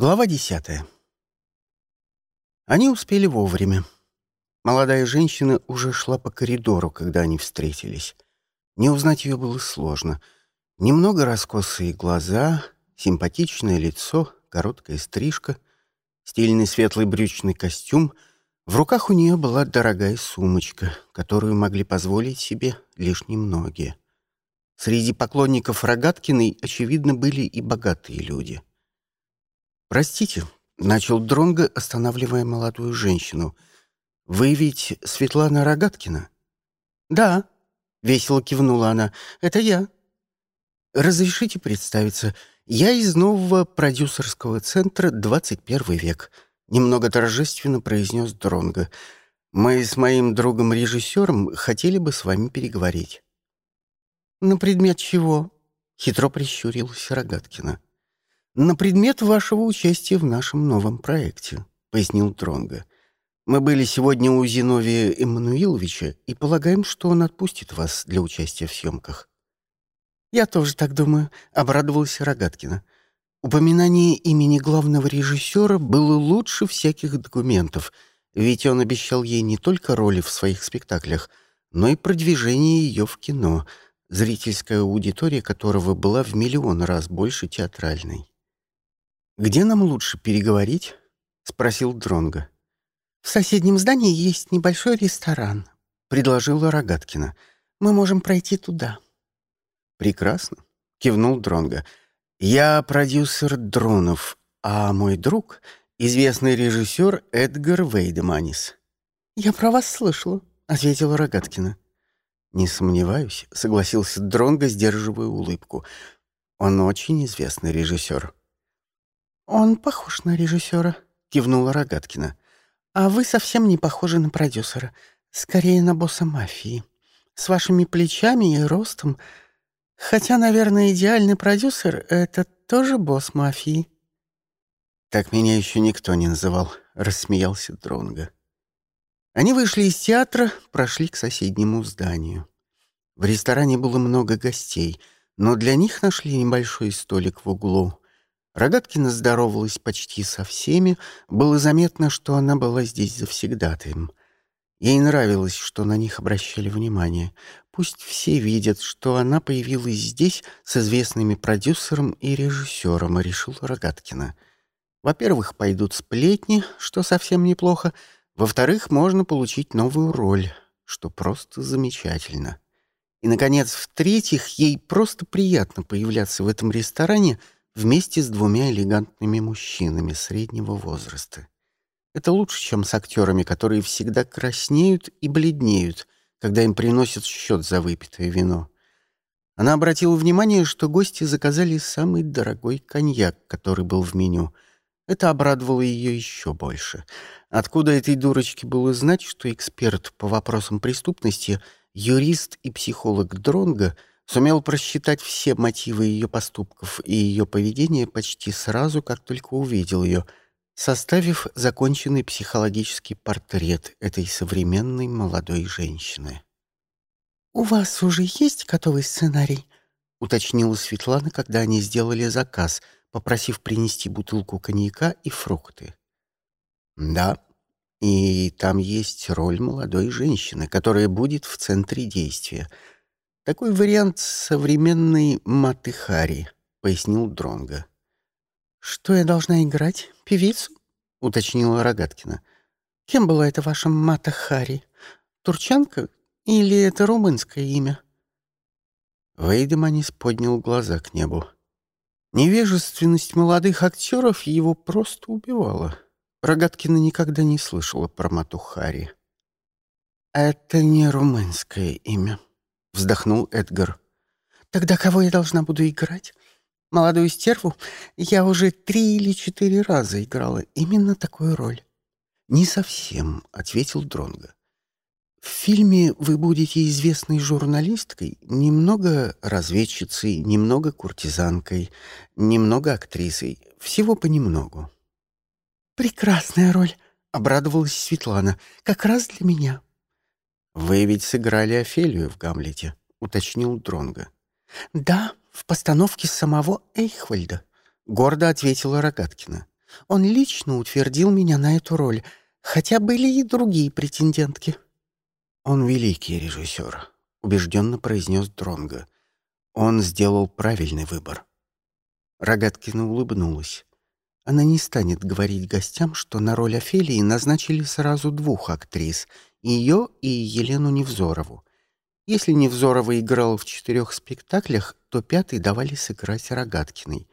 Глава десятая. Они успели вовремя. Молодая женщина уже шла по коридору, когда они встретились. Не узнать ее было сложно. Немного раскосые глаза, симпатичное лицо, короткая стрижка, стильный светлый брючный костюм. В руках у нее была дорогая сумочка, которую могли позволить себе лишь немногие. Среди поклонников Рогаткиной, очевидно, были и богатые люди — «Простите», — начал Дронго, останавливая молодую женщину. «Вы ведь Светлана Рогаткина?» «Да», — весело кивнула она, — «это я». «Разрешите представиться. Я из нового продюсерского центра «21 век», — немного торжественно произнес Дронго. «Мы с моим другом-режиссером хотели бы с вами переговорить». «На предмет чего?» — хитро прищурилась Рогаткина на предмет вашего участия в нашем новом проекте», — пояснил Тронга. «Мы были сегодня у Зиновия Эммануиловича и полагаем, что он отпустит вас для участия в съемках». «Я тоже так думаю», — обрадовалась Рогаткина. Упоминание имени главного режиссера было лучше всяких документов, ведь он обещал ей не только роли в своих спектаклях, но и продвижение ее в кино, зрительская аудитория которого была в миллион раз больше театральной. «Где нам лучше переговорить?» — спросил Дронга. «В соседнем здании есть небольшой ресторан», — предложила Рогаткина. «Мы можем пройти туда». «Прекрасно», — кивнул Дронга. «Я продюсер Дронов, а мой друг — известный режиссер Эдгар Вейдеманис». «Я про вас слышала», — ответила Рогаткина. «Не сомневаюсь», — согласился Дронго, сдерживая улыбку. «Он очень известный режиссер». «Он похож на режиссера», — кивнула Рогаткина. «А вы совсем не похожи на продюсера. Скорее на босса мафии. С вашими плечами и ростом. Хотя, наверное, идеальный продюсер — это тоже босс мафии». «Так меня еще никто не называл», — рассмеялся Дронго. Они вышли из театра, прошли к соседнему зданию. В ресторане было много гостей, но для них нашли небольшой столик в углу. Рогаткина здоровалась почти со всеми, было заметно, что она была здесь завсегдатаем. Ей нравилось, что на них обращали внимание. Пусть все видят, что она появилась здесь с известными продюсером и режиссером, решил Рогаткина. Во-первых, пойдут сплетни, что совсем неплохо. Во-вторых, можно получить новую роль, что просто замечательно. И, наконец, в-третьих, ей просто приятно появляться в этом ресторане — вместе с двумя элегантными мужчинами среднего возраста. Это лучше, чем с актерами, которые всегда краснеют и бледнеют, когда им приносят счет за выпитое вино. Она обратила внимание, что гости заказали самый дорогой коньяк, который был в меню. Это обрадовало ее еще больше. Откуда этой дурочке было знать, что эксперт по вопросам преступности, юрист и психолог Дронга — сумел просчитать все мотивы ее поступков и ее поведения почти сразу, как только увидел ее, составив законченный психологический портрет этой современной молодой женщины. «У вас уже есть готовый сценарий?» — уточнила Светлана, когда они сделали заказ, попросив принести бутылку коньяка и фрукты. «Да, и там есть роль молодой женщины, которая будет в центре действия», такой вариант современной Матыхари, пояснил Дронга. Что я должна играть? Певицу? уточнила Рогаткина. Кем была эта ваша Матахари? Турчанка или это румынское имя? Вейдеманис поднял глаза к небу. Невежественность молодых актеров его просто убивала. Рогаткина никогда не слышала про Матухари. «Это не румынское имя», — вздохнул Эдгар. «Тогда кого я должна буду играть? Молодую стерву? Я уже три или четыре раза играла именно такую роль». «Не совсем», — ответил Дронго. «В фильме вы будете известной журналисткой, немного разведчицей, немного куртизанкой, немного актрисой, всего понемногу». «Прекрасная роль», — обрадовалась Светлана, — «как раз для меня». «Вы ведь сыграли Офелию в «Гамлете», — уточнил Дронга. «Да, в постановке самого Эйхвальда», — гордо ответила Рогаткина. Он лично утвердил меня на эту роль, хотя были и другие претендентки». «Он великий режиссер», — убежденно произнес Дронго. «Он сделал правильный выбор». Рогаткина улыбнулась. Она не станет говорить гостям, что на роль Офелии назначили сразу двух актрис — ее и Елену Невзорову. Если Невзорова играла в четырех спектаклях, то пятый давали сыграть Рогаткиной.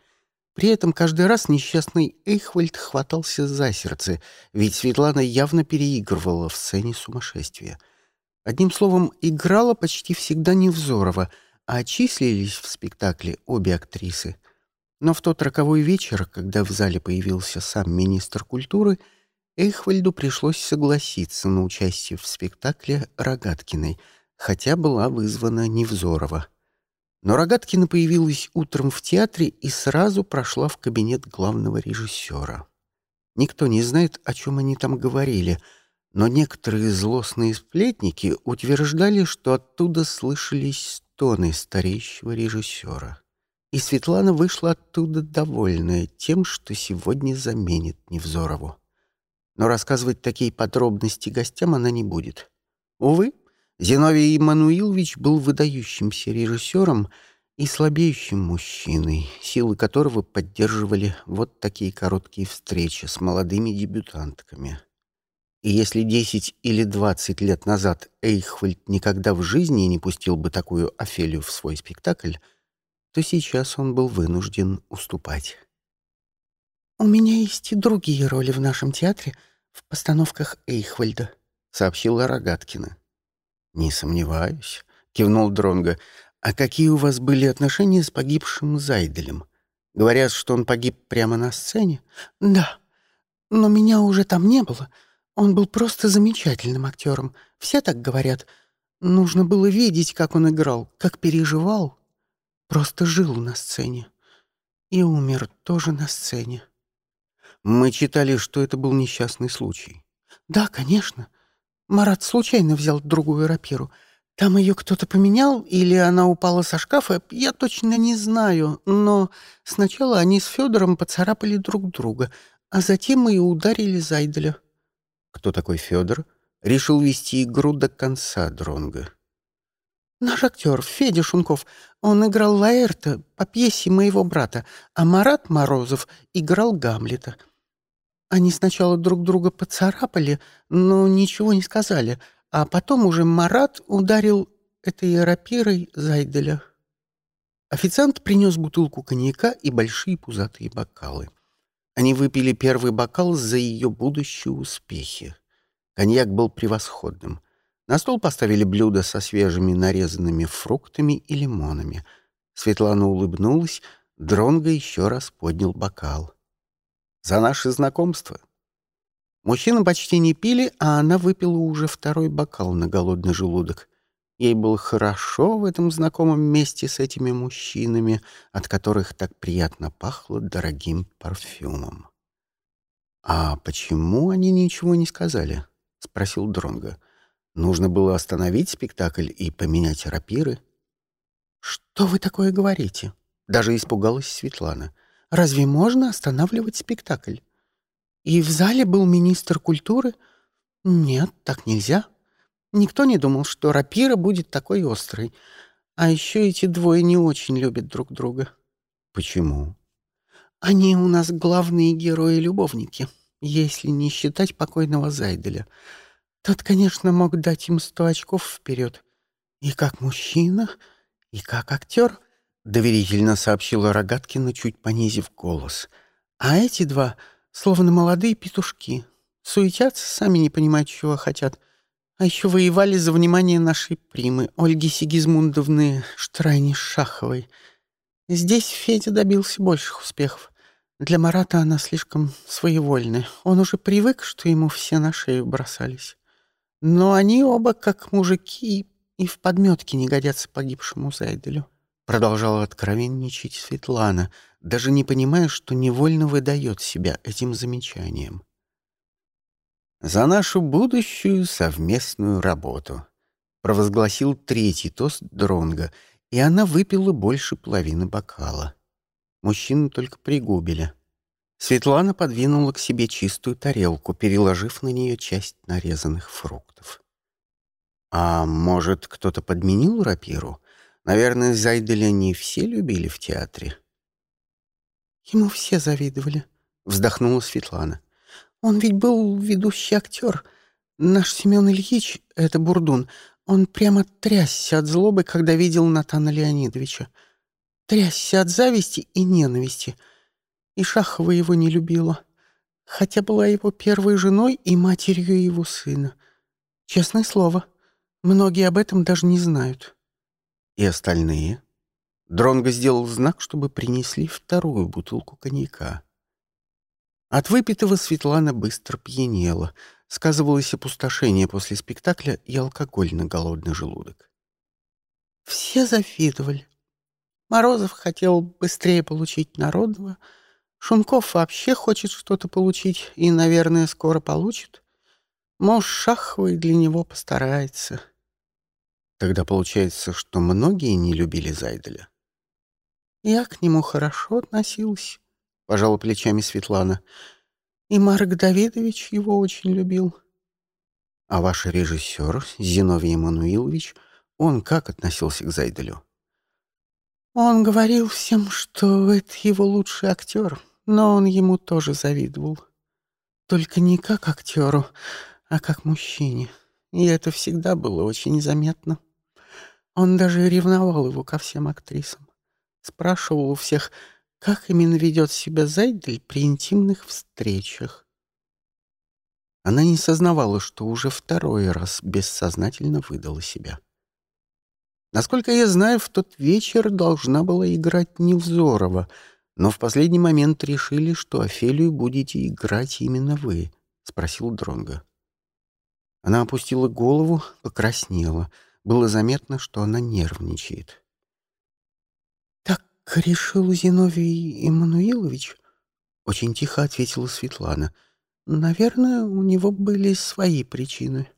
При этом каждый раз несчастный Эйхвальд хватался за сердце, ведь Светлана явно переигрывала в сцене сумасшествия. Одним словом, играла почти всегда Невзорова, а числились в спектакле обе актрисы — но в тот роковой вечер, когда в зале появился сам министр культуры, Эйхвальду пришлось согласиться на участие в спектакле Рогаткиной, хотя была вызвана Невзорова. Но Рогаткина появилась утром в театре и сразу прошла в кабинет главного режиссера. Никто не знает, о чем они там говорили, но некоторые злостные сплетники утверждали, что оттуда слышались стоны стареющего режиссера. И Светлана вышла оттуда довольная тем, что сегодня заменит Невзорову. Но рассказывать такие подробности гостям она не будет. Увы, Зиновий Иммануилович был выдающимся режиссером и слабеющим мужчиной, силы которого поддерживали вот такие короткие встречи с молодыми дебютантками. И если 10 или 20 лет назад Эйхвальд никогда в жизни не пустил бы такую Офелию в свой спектакль, то сейчас он был вынужден уступать. «У меня есть и другие роли в нашем театре в постановках Эйхвальда», — сообщила Рогаткина. «Не сомневаюсь», — кивнул Дронго. «А какие у вас были отношения с погибшим Зайделем? Говорят, что он погиб прямо на сцене?» «Да, но меня уже там не было. Он был просто замечательным актером. Все так говорят. Нужно было видеть, как он играл, как переживал. Просто жил на сцене. И умер тоже на сцене. Мы читали, что это был несчастный случай. Да, конечно. Марат случайно взял другую рапиру. Там ее кто-то поменял, или она упала со шкафа, я точно не знаю, но сначала они с Федором поцарапали друг друга, а затем и ударили Зайделя. Кто такой Федор? Решил вести игру до конца Дронга. Наш актер Федя Шунков, он играл Лаэрта по пьесе моего брата, а Марат Морозов играл Гамлета. Они сначала друг друга поцарапали, но ничего не сказали, а потом уже Марат ударил этой рапирой Зайделя. Официант принес бутылку коньяка и большие пузатые бокалы. Они выпили первый бокал за ее будущие успехи. Коньяк был превосходным — на стол поставили блюдо со свежими нарезанными фруктами и лимонами. Светлана улыбнулась, Дронго еще раз поднял бокал. «За наше знакомство!» Мужчины почти не пили, а она выпила уже второй бокал на голодный желудок. Ей было хорошо в этом знакомом месте с этими мужчинами, от которых так приятно пахло дорогим парфюмом. «А почему они ничего не сказали?» — спросил Дронго. Нужно было остановить спектакль и поменять рапиры. «Что вы такое говорите?» Даже испугалась Светлана. «Разве можно останавливать спектакль? И в зале был министр культуры? Нет, так нельзя. Никто не думал, что рапира будет такой острой. А еще эти двое не очень любят друг друга». «Почему?» «Они у нас главные герои-любовники, если не считать покойного Зайделя». Тот, конечно, мог дать им сто очков вперед. И как мужчина, и как актер, — доверительно сообщила Рогаткина, чуть понизив голос. А эти два словно молодые петушки. Суетятся, сами не понимают, чего хотят. А еще воевали за внимание нашей примы, Ольги Сигизмундовны Штрайни-Шаховой. Здесь Федя добился больших успехов. Для Марата она слишком своевольная. Он уже привык, что ему все на шею бросались. Но они оба, как мужики, и в подметке не годятся погибшему Зайделю. Продолжала откровенничать Светлана, даже не понимая, что невольно выдает себя этим замечанием. «За нашу будущую совместную работу», — провозгласил третий тост Дронга, и она выпила больше половины бокала. Мужчины только пригубили. Светлана подвинула к себе чистую тарелку, переложив на нее часть нарезанных фруктов. «А может, кто-то подменил рапиру? Наверное, Зайделя не все любили в театре». «Ему все завидовали», — вздохнула Светлана. «Он ведь был ведущий актер. Наш Семен Ильич, это Бурдун, он прямо трясся от злобы, когда видел Натана Леонидовича. Трясся от зависти и ненависти. И Шахова его не любила. Хотя была его первой женой и матерью его сына. Честное слово, многие об этом даже не знают. И остальные? Дронго сделал знак, чтобы принесли вторую бутылку коньяка. От выпитого Светлана быстро пьянела — сказывалось опустошение после спектакля и алкоголь на голодный желудок. Все завидовали. Морозов хотел быстрее получить народного. Шунков вообще хочет что-то получить и, наверное, скоро получит. Муж Шаховой для него постарается. Тогда получается, что многие не любили Зайделя. Я к нему хорошо относилась, — пожала плечами Светлана. И Марк Давидович его очень любил. А ваш режиссер, Зиновий Эммануилович, он как относился к Зайделю? Он говорил всем, что это его лучший актер, но он ему тоже завидовал. Только не как актеру, а как мужчине. И это всегда было очень заметно. Он даже ревновал его ко всем актрисам. Спрашивал у всех, как именно ведет себя Зайдель при интимных встречах? Она не сознавала, что уже второй раз бессознательно выдала себя. Насколько я знаю, в тот вечер должна была играть Невзорова, но в последний момент решили, что Офелию будете играть именно вы, — спросил Дронга. Она опустила голову, покраснела. Было заметно, что она нервничает решил Зиновий Эммануилович?» Очень тихо ответила Светлана. «Наверное, у него были свои причины».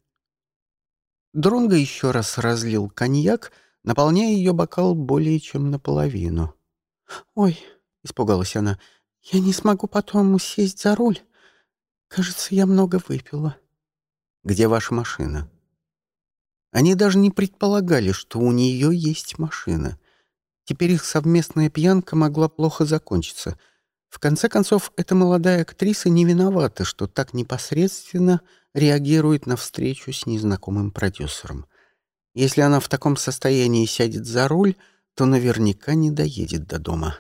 Дронго еще раз разлил коньяк, наполняя ее бокал более чем наполовину. «Ой», — испугалась она, — «я не смогу потом сесть за руль. Кажется, я много выпила». «Где ваша машина?» Они даже не предполагали, что у нее есть машина — Теперь их совместная пьянка могла плохо закончиться. В конце концов, эта молодая актриса не виновата, что так непосредственно реагирует на встречу с незнакомым продюсером. Если она в таком состоянии сядет за руль, то наверняка не доедет до дома.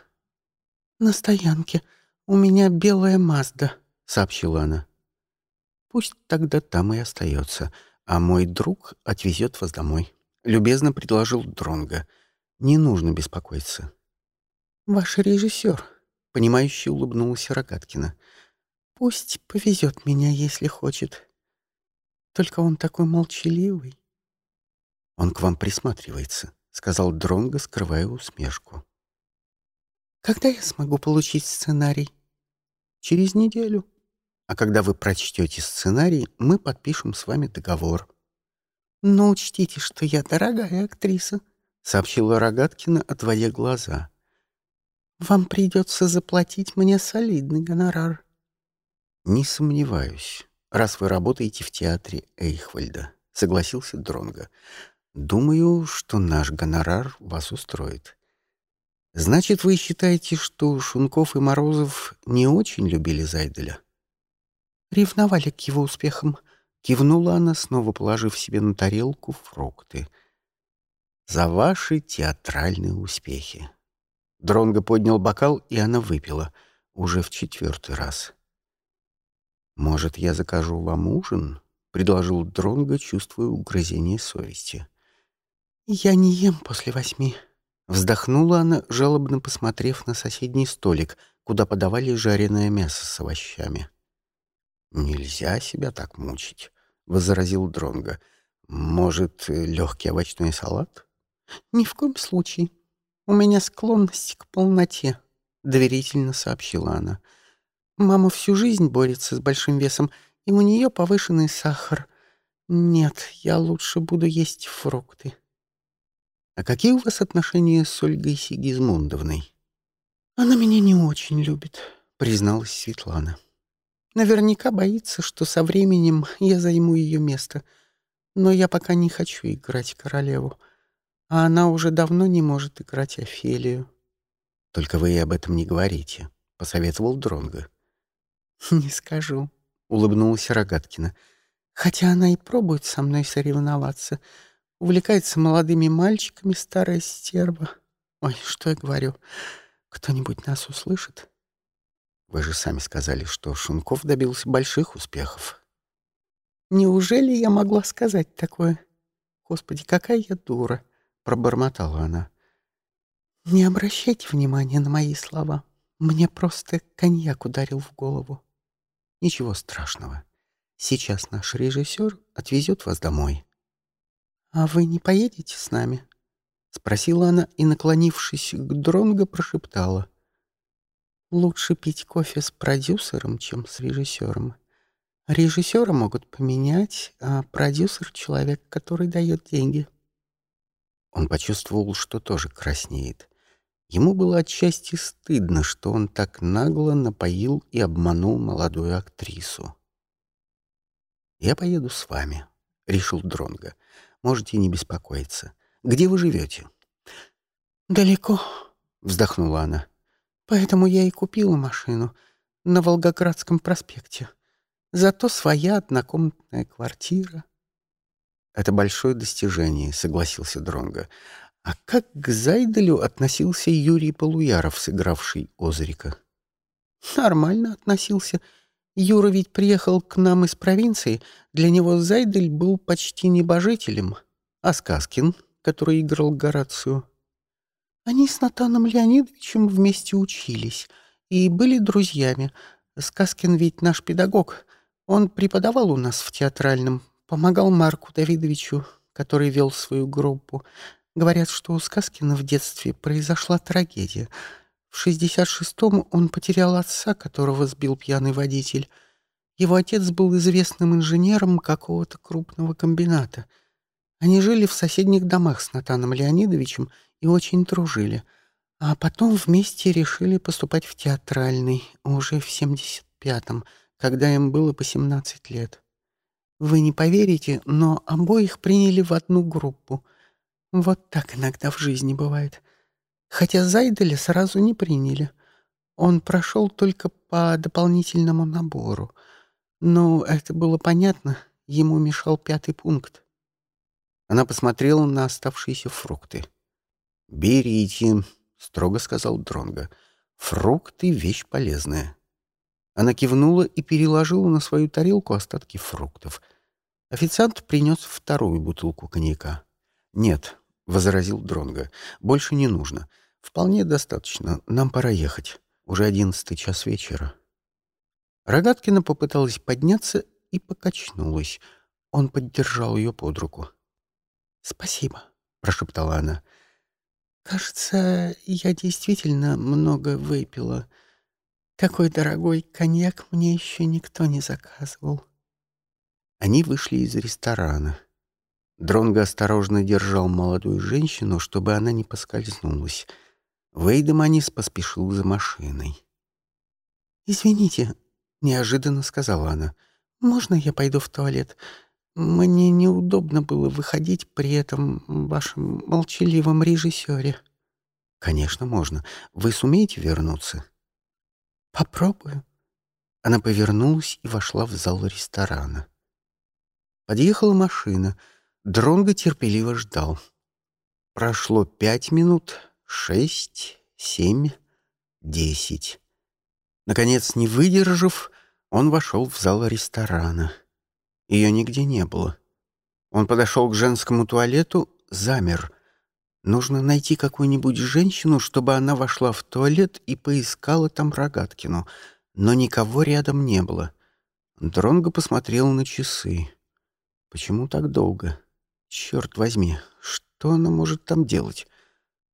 «На стоянке. У меня белая Мазда», — сообщила она. «Пусть тогда там и остается, а мой друг отвезет вас домой», — любезно предложил Дронга. Не нужно беспокоиться. Ваш режиссер, понимающе улыбнулась Рогаткина. Пусть повезет меня, если хочет. Только он такой молчаливый. Он к вам присматривается, сказал Дронго, скрывая усмешку. Когда я смогу получить сценарий? Через неделю. А когда вы прочтете сценарий, мы подпишем с вами договор. Но учтите, что я дорогая актриса, — сообщила Рогаткина, отводя глаза. «Вам придется заплатить мне солидный гонорар». «Не сомневаюсь, раз вы работаете в театре Эйхвальда», — согласился Дронга. «Думаю, что наш гонорар вас устроит». «Значит, вы считаете, что Шунков и Морозов не очень любили Зайделя?» «Ревновали к его успехам», — кивнула она, снова положив себе на тарелку фрукты — за ваши театральные успехи. Дронго поднял бокал, и она выпила, уже в четвертый раз. «Может, я закажу вам ужин?» — предложил Дронго, чувствуя угрызение совести. «Я не ем после восьми», — вздохнула она, жалобно посмотрев на соседний столик, куда подавали жареное мясо с овощами. «Нельзя себя так мучить», — возразил Дронго. «Может, легкий овощной салат?» «Ни в коем случае. У меня склонность к полноте», — доверительно сообщила она. «Мама всю жизнь борется с большим весом, и у нее повышенный сахар. Нет, я лучше буду есть фрукты». «А какие у вас отношения с Ольгой Сигизмундовной?» «Она меня не очень любит», — призналась Светлана. Наверняка боится, что со временем я займу ее место. Но я пока не хочу играть королеву. А она уже давно не может играть Офелию. Только вы и об этом не говорите, посоветовал Дронго. Не скажу, улыбнулась Рогаткина. Хотя она и пробует со мной соревноваться. Увлекается молодыми мальчиками, старая стерва. Ой, что я говорю? Кто-нибудь нас услышит? Вы же сами сказали, что Шунков добился больших успехов. Неужели я могла сказать такое? Господи, какая я дура, пробормотала она. Не обращайте внимания на мои слова. Мне просто коньяк ударил в голову. Ничего страшного. Сейчас наш режиссер отвезет вас домой. А вы не поедете с нами? спросила она и, наклонившись к Дронго, прошептала: Лучше пить кофе с продюсером, чем с режиссером. Режиссера могут поменять, а продюсер — человек, который дает деньги. Он почувствовал, что тоже краснеет. Ему было отчасти стыдно, что он так нагло напоил и обманул молодую актрису. «Я поеду с вами», — решил Дронго. «Можете не беспокоиться. Где вы живете?» «Далеко», — вздохнула она. Поэтому я и купила машину на Волгоградском проспекте. Зато своя однокомнатная квартира. Это большое достижение, согласился Дронга. А как к Зайделю относился Юрий Полуяров, сыгравший Озрика? Нормально относился. Юра ведь приехал к нам из провинции. Для него Зайдель был почти небожителем. А Сказкин, который играл Горацию, они с Натаном Леонидовичем вместе учились и были друзьями. Сказкин ведь наш педагог. Он преподавал у нас в театральном, помогал Марку Давидовичу, который вел свою группу. Говорят, что у Сказкина в детстве произошла трагедия. В 66-м он потерял отца, которого сбил пьяный водитель. Его отец был известным инженером какого-то крупного комбината. Они жили в соседних домах с Натаном Леонидовичем и очень дружили. А потом вместе решили поступать в театральный, уже в 75-м, когда им было по 17 лет. Вы не поверите, но обоих приняли в одну группу. Вот так иногда в жизни бывает. Хотя Зайделя сразу не приняли. Он прошел только по дополнительному набору. Но это было понятно, ему мешал пятый пункт. Она посмотрела на оставшиеся фрукты. «Берите», — строго сказал Дронго. «Фрукты — вещь полезная». Она кивнула и переложила на свою тарелку остатки фруктов. Официант принес вторую бутылку коньяка. «Нет», — возразил Дронго, — «больше не нужно. Вполне достаточно. Нам пора ехать. Уже одиннадцатый час вечера». Рогаткина попыталась подняться и покачнулась. Он поддержал ее под руку. «Спасибо», — прошептала она. Кажется, я действительно много выпила. Такой дорогой коньяк мне еще никто не заказывал. Они вышли из ресторана. Дронго осторожно держал молодую женщину, чтобы она не поскользнулась. Вейдеманис поспешил за машиной. «Извините», — неожиданно сказала она, — «можно я пойду в туалет? Мне неудобно было выходить при этом вашем молчаливом режиссере. Конечно, можно. Вы сумеете вернуться? Попробую. Она повернулась и вошла в зал ресторана. Подъехала машина. Дронго терпеливо ждал. Прошло пять минут, шесть, семь, десять. Наконец, не выдержав, он вошел в зал ресторана. Ее нигде не было. Он подошел к женскому туалету, замер. Нужно найти какую-нибудь женщину, чтобы она вошла в туалет и поискала там Рогаткину. Но никого рядом не было. Дронго посмотрел на часы. Почему так долго? Черт возьми, что она может там делать?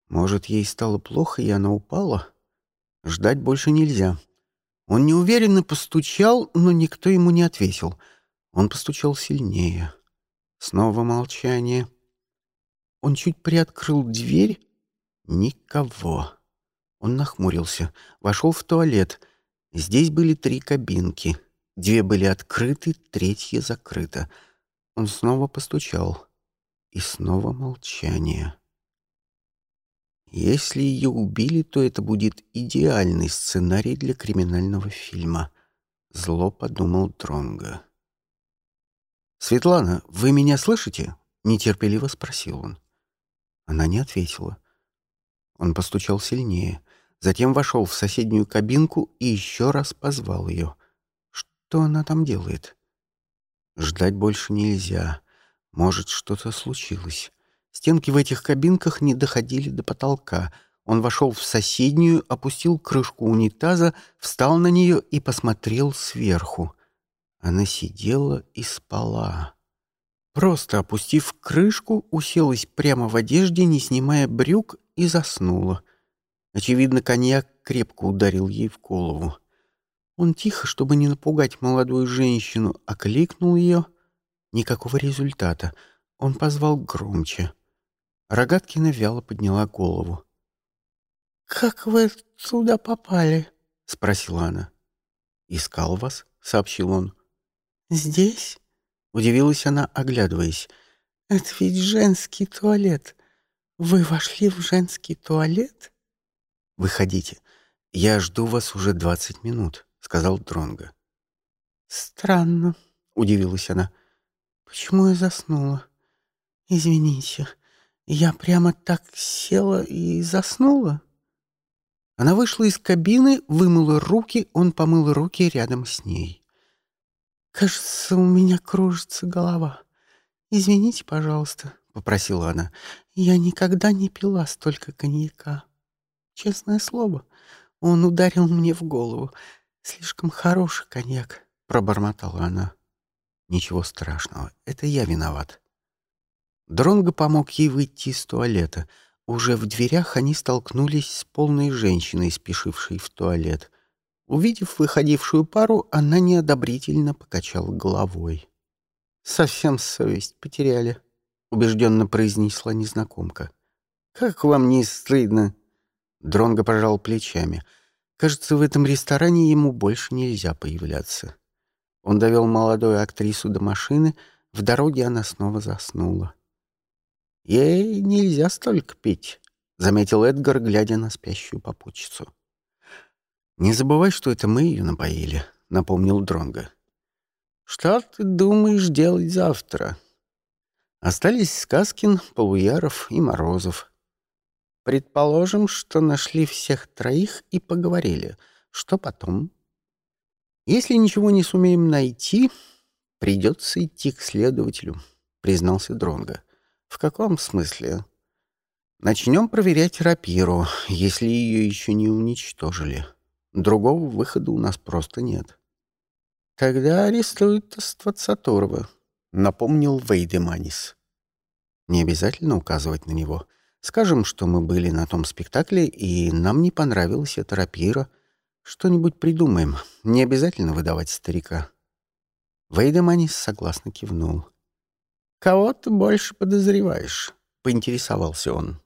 Может, ей стало плохо, и она упала? Ждать больше нельзя. Он неуверенно постучал, но никто ему не ответил — он постучал сильнее. Снова молчание. Он чуть приоткрыл дверь. Никого. Он нахмурился, вошел в туалет. Здесь были три кабинки. Две были открыты, третья закрыта. Он снова постучал. И снова молчание. Если ее убили, то это будет идеальный сценарий для криминального фильма. Зло подумал Дронга. «Светлана, вы меня слышите?» — нетерпеливо спросил он. Она не ответила. Он постучал сильнее, затем вошел в соседнюю кабинку и еще раз позвал ее. Что она там делает? Ждать больше нельзя. Может, что-то случилось. Стенки в этих кабинках не доходили до потолка. Он вошел в соседнюю, опустил крышку унитаза, встал на нее и посмотрел сверху. Она сидела и спала. Просто опустив крышку, уселась прямо в одежде, не снимая брюк, и заснула. Очевидно, коньяк крепко ударил ей в голову. Он тихо, чтобы не напугать молодую женщину, окликнул ее. Никакого результата. Он позвал громче. Рогаткина вяло подняла голову. «Как вы туда попали?» — спросила она. «Искал вас», — сообщил он. «Здесь?» — удивилась она, оглядываясь. «Это ведь женский туалет. Вы вошли в женский туалет?» «Выходите. Я жду вас уже двадцать минут», — сказал Дронго. «Странно», — удивилась она. «Почему я заснула? Извините, я прямо так села и заснула?» Она вышла из кабины, вымыла руки, он помыл руки рядом с ней. «Кажется, у меня кружится голова. Извините, пожалуйста», — попросила она. «Я никогда не пила столько коньяка. Честное слово, он ударил мне в голову. Слишком хороший коньяк», — пробормотала она. «Ничего страшного, это я виноват». Дронго помог ей выйти из туалета. Уже в дверях они столкнулись с полной женщиной, спешившей в туалет. Увидев выходившую пару, она неодобрительно покачала головой. «Совсем совесть потеряли», — убежденно произнесла незнакомка. «Как вам не стыдно?» Дронго пожал плечами. Кажется, в этом ресторане ему больше нельзя появляться. Он довел молодую актрису до машины, в дороге она снова заснула. «Ей нельзя столько пить», — заметил Эдгар, глядя на спящую попутчицу. «Не забывай, что это мы ее напоили», — напомнил Дронго. «Что ты думаешь делать завтра?» Остались Сказкин, Полуяров и Морозов. Предположим, что нашли всех троих и поговорили. Что потом? Если ничего не сумеем найти, придется идти к следователю, признался Дронго. В каком смысле? Начнем проверять рапиру, если ее еще не уничтожили. Другого выхода у нас просто нет. Тогда арестуют Ствацатурова, напомнил Вейдеманис. Не обязательно указывать на него. Скажем, что мы были на том спектакле, и нам не понравилась эта рапира. Что-нибудь придумаем. Не обязательно выдавать старика. Вейдеманис согласно кивнул. «Кого ты больше подозреваешь?» — поинтересовался он.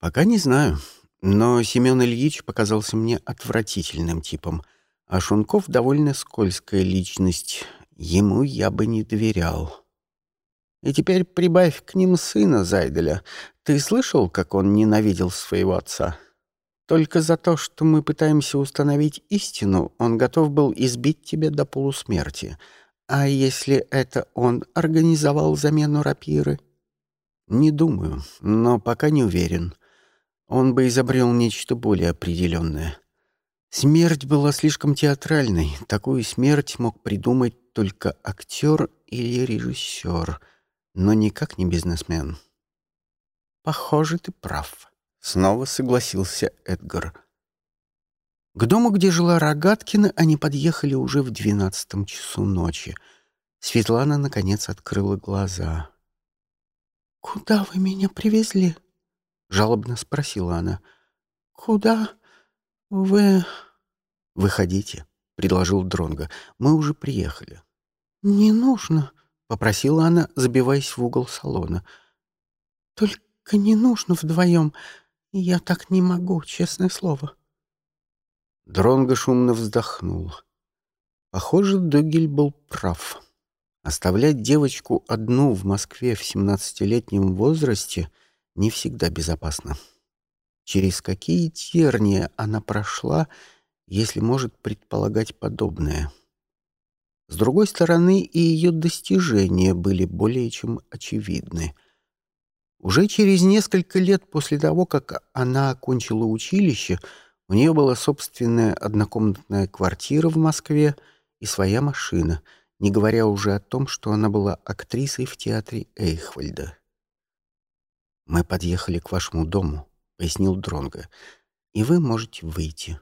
«Пока не знаю, но Семен Ильич показался мне отвратительным типом, а Шунков довольно скользкая личность. Ему я бы не доверял». «И теперь прибавь к ним сына Зайделя. Ты слышал, как он ненавидел своего отца?» Только за то, что мы пытаемся установить истину, он готов был избить тебя до полусмерти. А если это он организовал замену рапиры? Не думаю, но пока не уверен. Он бы изобрел нечто более определенное. Смерть была слишком театральной. Такую смерть мог придумать только актер или режиссер, но никак не бизнесмен. Похоже, ты прав. Снова согласился Эдгар. К дому, где жила Рогаткина, они подъехали уже в двенадцатом часу ночи. Светлана, наконец, открыла глаза. «Куда вы меня привезли?» — жалобно спросила она. «Куда вы...» «Выходите», — предложил Дронго. «Мы уже приехали». «Не нужно», — попросила она, забиваясь в угол салона. «Только не нужно вдвоем. Я так не могу, честное слово». Дронго шумно вздохнул. Похоже, Дугель был прав. Оставлять девочку одну в Москве в семнадцатилетнем возрасте не всегда безопасно. Через какие терния она прошла, если может предполагать подобное? С другой стороны, и ее достижения были более чем очевидны. Уже через несколько лет после того, как она окончила училище, у нее была собственная однокомнатная квартира в Москве и своя машина, не говоря уже о том, что она была актрисой в театре Эйхвальда. «Мы подъехали к вашему дому», — пояснил Дронго, — «и вы можете выйти».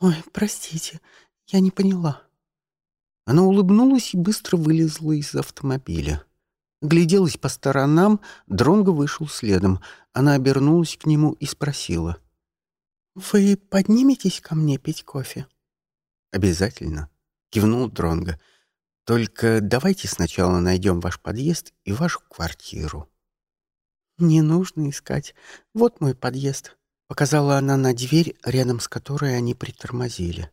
«Ой, простите, я не поняла». Она улыбнулась и быстро вылезла из автомобиля. Гляделась по сторонам, Дронго вышел следом. Она обернулась к нему и спросила. «Вы подниметесь ко мне пить кофе?» «Обязательно», — кивнул Дронго. «Только давайте сначала найдем ваш подъезд и вашу квартиру». «Не нужно искать. Вот мой подъезд», — показала она на дверь, рядом с которой они притормозили.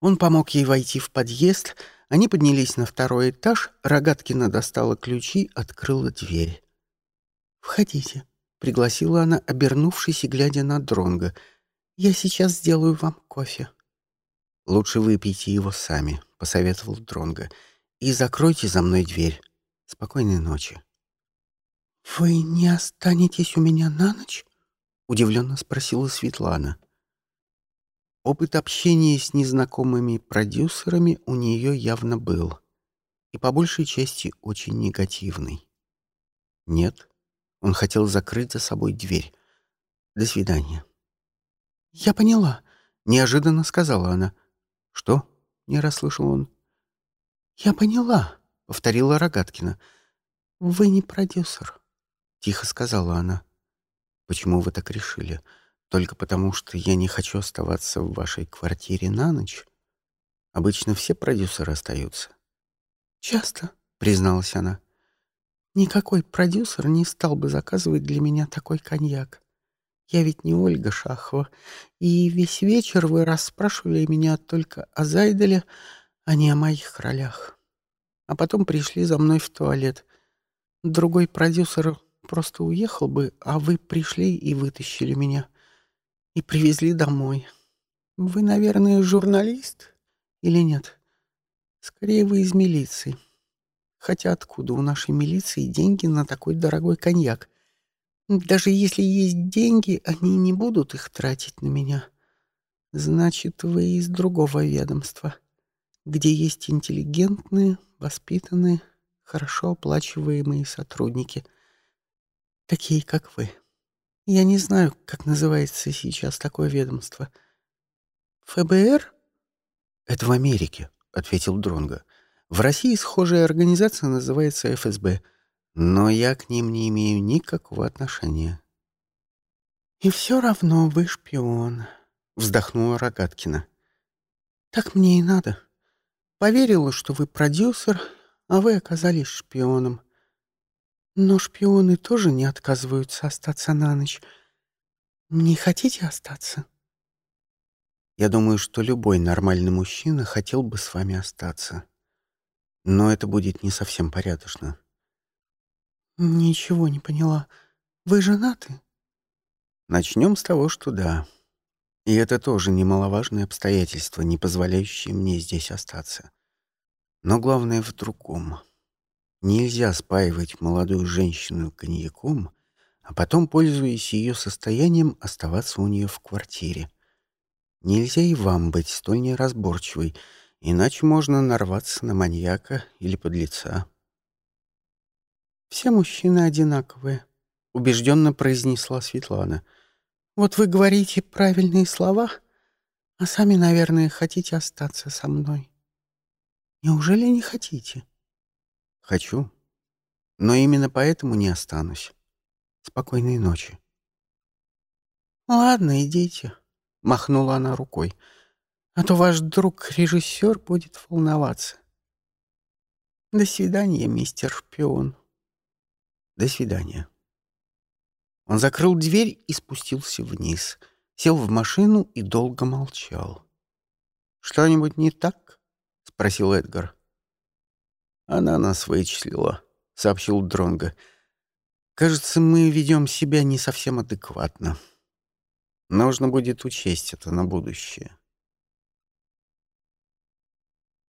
Он помог ей войти в подъезд, они поднялись на второй этаж, Рогаткина достала ключи, открыла дверь. «Входите», — пригласила она, обернувшись и глядя на Дронга. «Я сейчас сделаю вам кофе». «Лучше выпейте его сами», — посоветовал Дронга. «И закройте за мной дверь. Спокойной ночи». «Вы не останетесь у меня на ночь?» — удивленно спросила Светлана. Опыт общения с незнакомыми продюсерами у нее явно был, и по большей части очень негативный. Нет, он хотел закрыть за собой дверь. До свидания. «Я поняла», — неожиданно сказала она. «Что?» — не расслышал он. «Я поняла», — повторила Рогаткина. «Вы не продюсер», — тихо сказала она. «Почему вы так решили?» Только потому, что я не хочу оставаться в вашей квартире на ночь? Обычно все продюсеры остаются. Часто, призналась она. Никакой продюсер не стал бы заказывать для меня такой коньяк. Я ведь не Ольга Шахова, и весь вечер вы расспрашивали меня только о Зайделе, а не о моих ролях. А потом пришли за мной в туалет. Другой продюсер просто уехал бы, а вы пришли и вытащили меня и привезли домой. Вы, наверное, журналист или нет? Скорее, вы из милиции. Хотя откуда у нашей милиции деньги на такой дорогой коньяк? Даже если есть деньги, они не будут их тратить на меня. Значит, вы из другого ведомства, где есть интеллигентные, воспитанные, хорошо оплачиваемые сотрудники, такие как вы. Я не знаю, как называется сейчас такое ведомство. ФБР? Это в Америке, ответил Дронга. В России схожая организация называется ФСБ, но я к ним не имею никакого отношения. И все равно вы шпион, вздохнула Рогаткина. Так мне и надо. Поверила, что вы продюсер, а вы оказались шпионом. Но шпионы тоже не отказываются остаться на ночь. Не хотите остаться? Я думаю, что любой нормальный мужчина хотел бы с вами остаться. Но это будет не совсем порядочно. Ничего не поняла. Вы женаты? Начнем с того, что да. И это тоже немаловажное обстоятельство, не позволяющее мне здесь остаться. Но главное в другом. Нельзя спаивать молодую женщину коньяком, а потом, пользуясь ее состоянием, оставаться у нее в квартире. Нельзя и вам быть столь неразборчивой, иначе можно нарваться на маньяка или подлеца. «Все мужчины одинаковые», — убежденно произнесла Светлана. «Вот вы говорите правильные слова, а сами, наверное, хотите остаться со мной. Неужели не хотите?» Хочу. Но именно поэтому не останусь. Спокойной ночи. Ладно, идите, махнула она рукой. А то ваш друг-режиссер будет волноваться. До свидания, мистер шпион. До свидания. Он закрыл дверь и спустился вниз. сел в машину и долго молчал. «Что-нибудь не так?» — спросил Эдгар. «Она нас вычислила», — сообщил Дронго. «Кажется, мы ведем себя не совсем адекватно. Нужно будет учесть это на будущее».